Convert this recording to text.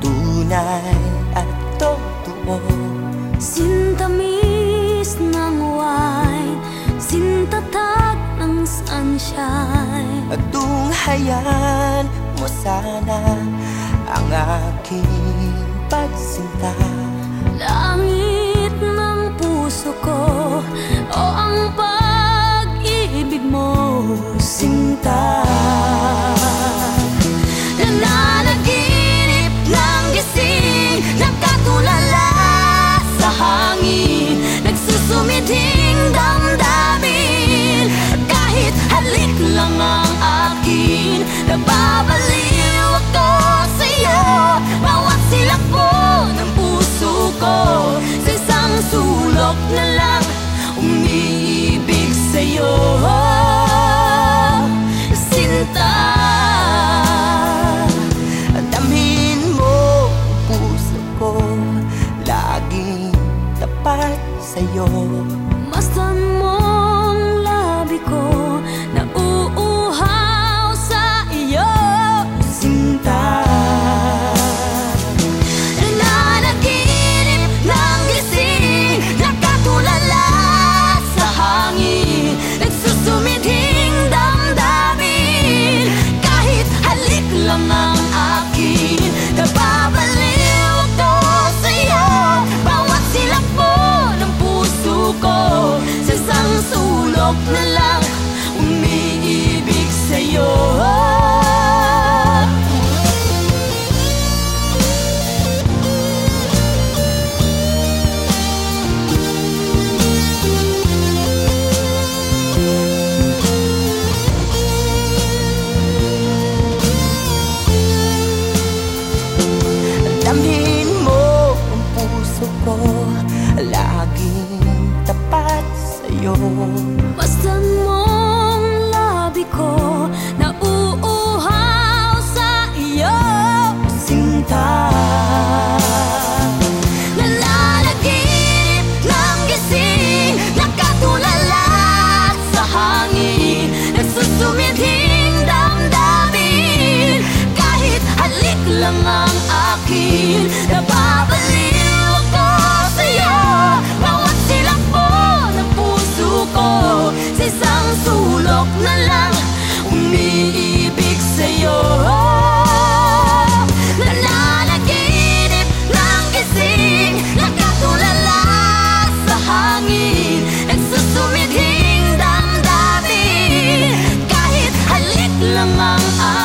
Tunay at totoo. Sintamis ng wine Sintatag ng sunshine. At tunghayan mo sana Ang aking pagsinta. Langit ng puso ko sa'yo Sinta Damhin mo puso ko. Laging tapat sa'yo. Masdan mong labi ko Laging tapat sa'yo. Masdan mong labi ko Nauuhaw sa iyo. Sinta. Nananaginip ng gising Nakatulala sa hangin. Nagsusumiding damdamin Kahit halik lang ang akin. Nababaliw halik lang